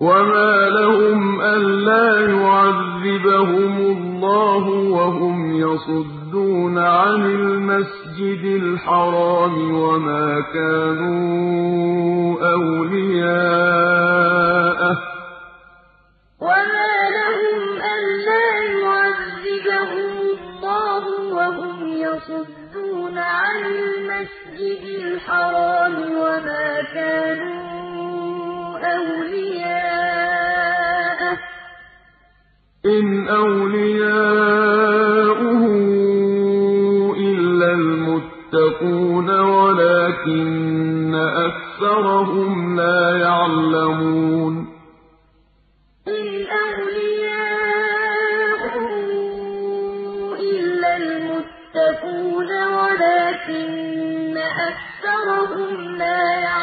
وَمَا لَهُمْ أَلَّا يُعَذِّبَهُمُ اللَّهُ وَهُمْ يَصُدُّونَ عَنِ الْمَسْجِدِ الْحَرَامِ وَمَا كَانُوا أَوْلِيَاءَهُ ۚ وَمَا لَهُمْ أَلَّا يُعَذِّبَهُمُ اللَّهُ وَهُمْ يَصُدُّونَ عَنِ الْمَسْجِدِ الْحَرَامِ وَمَا كَانُوا أَوْلِيَاءَهُ ۚ إن أولياؤه إلا المتقون ولكن أكثرهم لا يعلمون. إن أولياؤه إلا المتقون ولكن أكثرهم لا يعلمون.